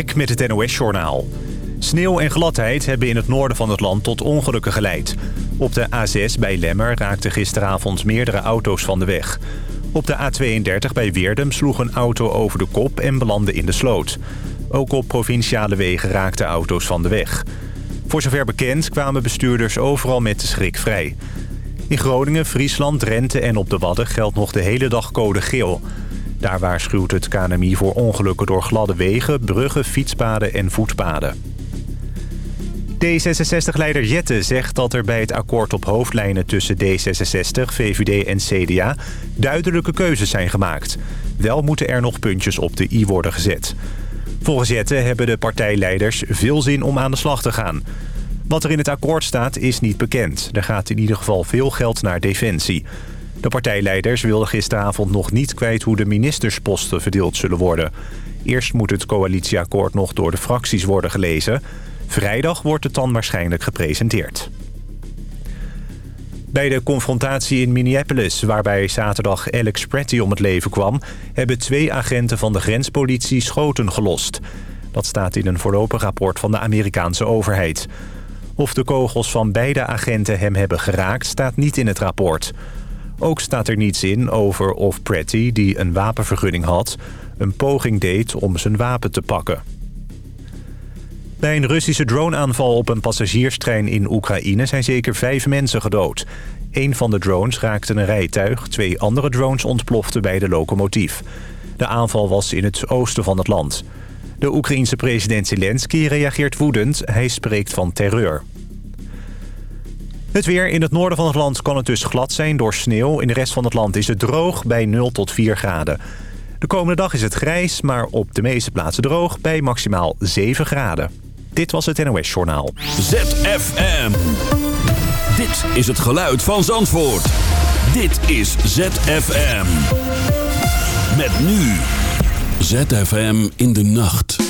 Eck met het NOS-journaal. Sneeuw en gladheid hebben in het noorden van het land tot ongelukken geleid. Op de A6 bij Lemmer raakten gisteravond meerdere auto's van de weg. Op de A32 bij Weerdum sloeg een auto over de kop en belandde in de sloot. Ook op provinciale wegen raakten auto's van de weg. Voor zover bekend kwamen bestuurders overal met de schrik vrij. In Groningen, Friesland, Drenthe en op de Wadden geldt nog de hele dag code geel. Daar waarschuwt het KNMI voor ongelukken door gladde wegen, bruggen, fietspaden en voetpaden. D66-leider Jette zegt dat er bij het akkoord op hoofdlijnen tussen D66, VVD en CDA duidelijke keuzes zijn gemaakt. Wel moeten er nog puntjes op de i worden gezet. Volgens Jette hebben de partijleiders veel zin om aan de slag te gaan. Wat er in het akkoord staat is niet bekend. Er gaat in ieder geval veel geld naar Defensie. De partijleiders wilden gisteravond nog niet kwijt hoe de ministersposten verdeeld zullen worden. Eerst moet het coalitieakkoord nog door de fracties worden gelezen. Vrijdag wordt het dan waarschijnlijk gepresenteerd. Bij de confrontatie in Minneapolis, waarbij zaterdag Alex Pretty om het leven kwam... hebben twee agenten van de grenspolitie schoten gelost. Dat staat in een voorlopig rapport van de Amerikaanse overheid. Of de kogels van beide agenten hem hebben geraakt, staat niet in het rapport. Ook staat er niets in over of Pretty, die een wapenvergunning had... een poging deed om zijn wapen te pakken. Bij een Russische droneaanval op een passagierstrein in Oekraïne... zijn zeker vijf mensen gedood. Een van de drones raakte een rijtuig. Twee andere drones ontploften bij de locomotief. De aanval was in het oosten van het land. De Oekraïense president Zelensky reageert woedend. Hij spreekt van terreur. Het weer in het noorden van het land kan het dus glad zijn door sneeuw. In de rest van het land is het droog bij 0 tot 4 graden. De komende dag is het grijs, maar op de meeste plaatsen droog bij maximaal 7 graden. Dit was het NOS Journaal. ZFM. Dit is het geluid van Zandvoort. Dit is ZFM. Met nu. ZFM in de nacht.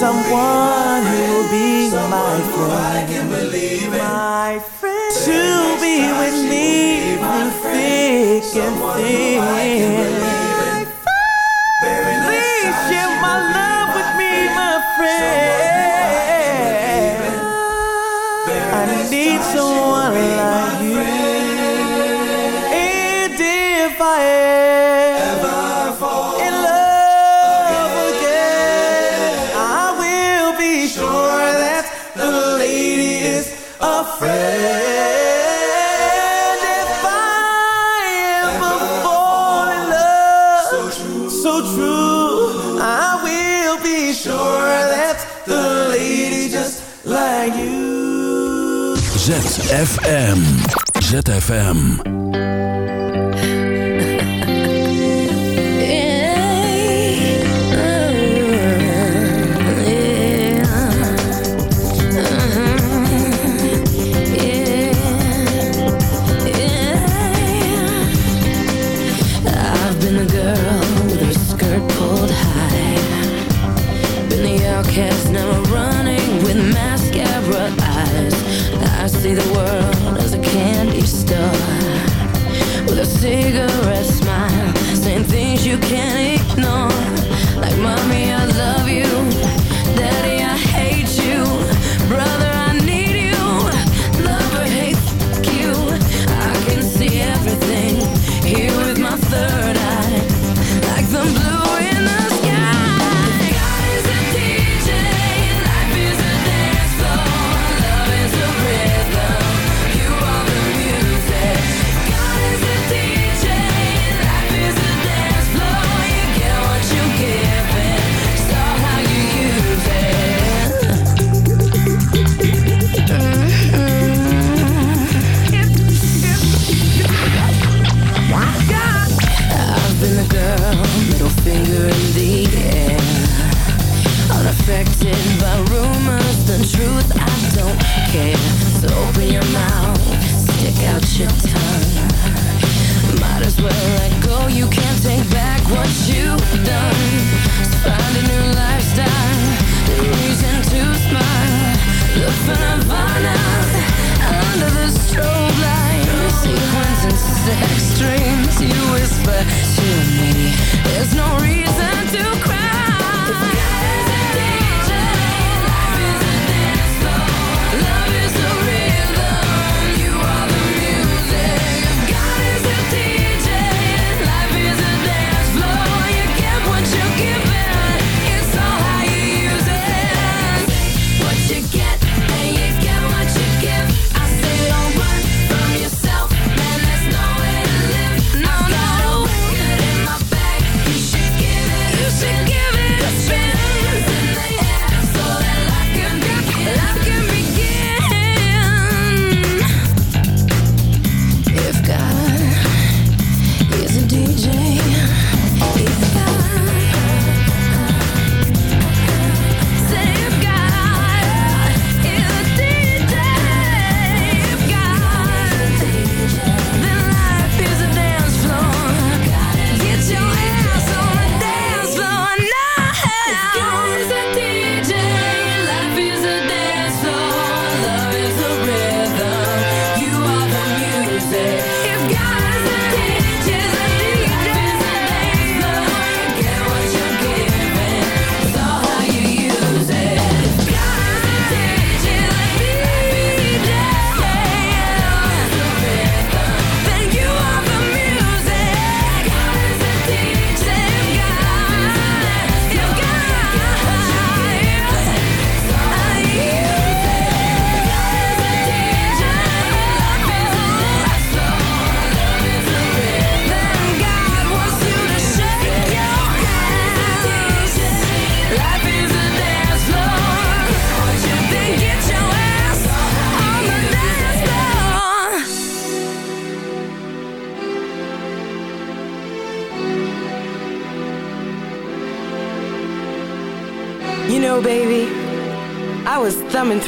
someone who will be my friend. ZFM. ZFM. again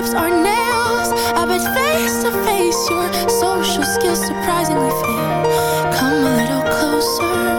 lips are nails. I bet face to face your social skills surprisingly fail. Come a little closer.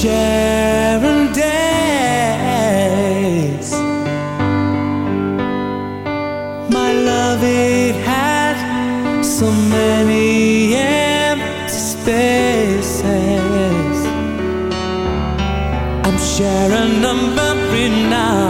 Sharing days. My love, it had so many empty spaces. I'm sharing a memory now.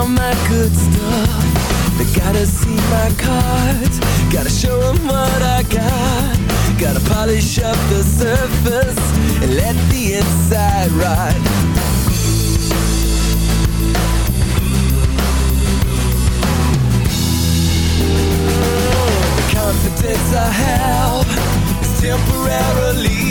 all my good stuff. They gotta see my cards. Gotta show them what I got. Gotta polish up the surface And let the inside ride. The confidence I have Is temporarily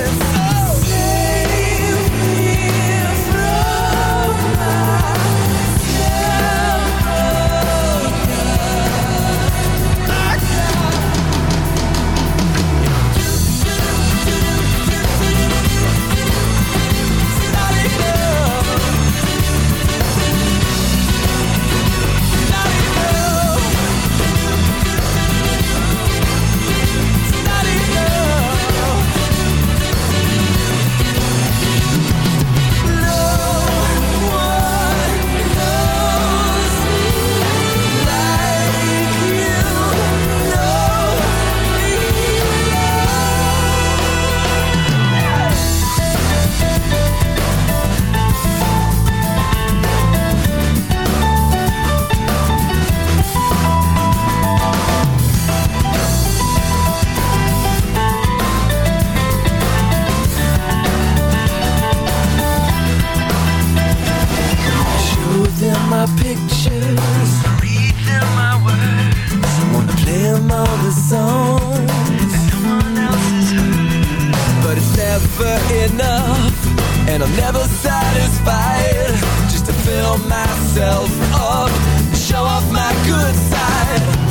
Never enough, and I'm never satisfied. Just to fill myself up, show off my good side.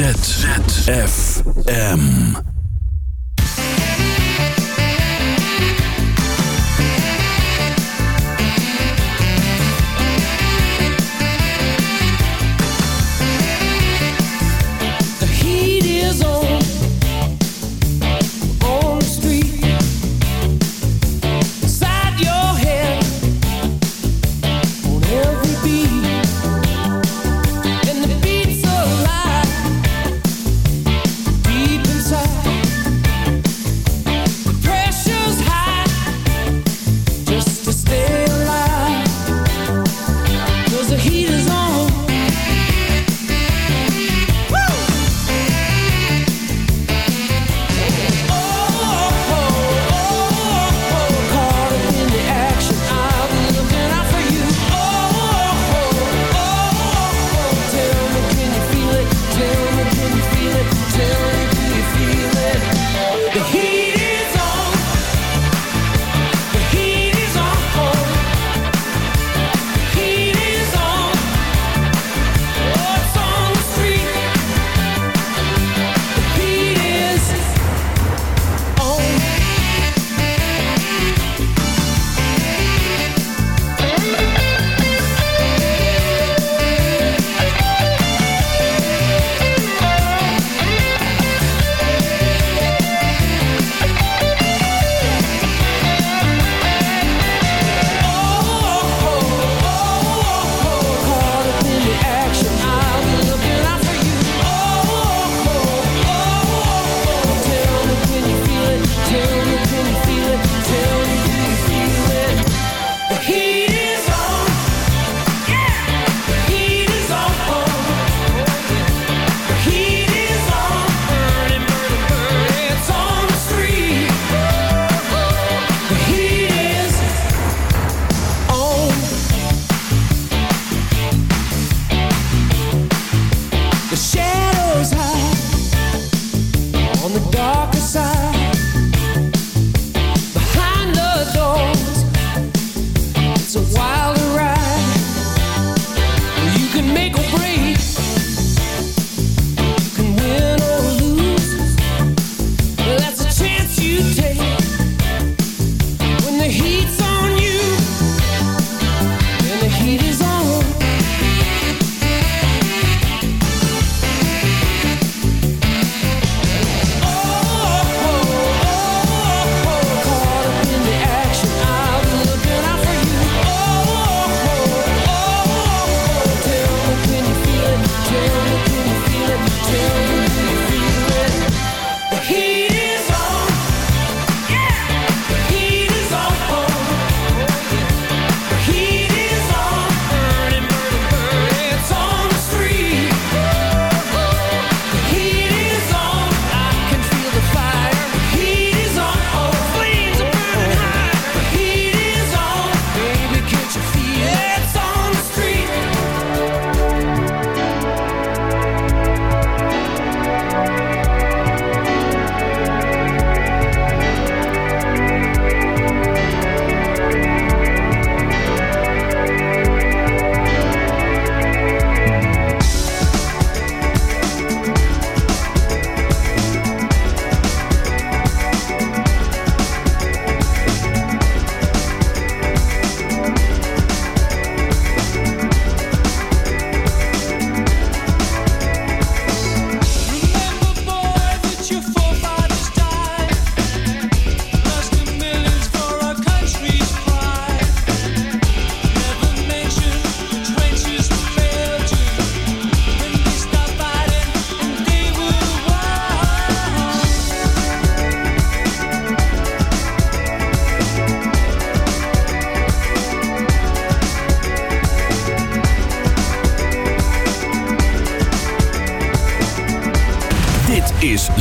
ZFM.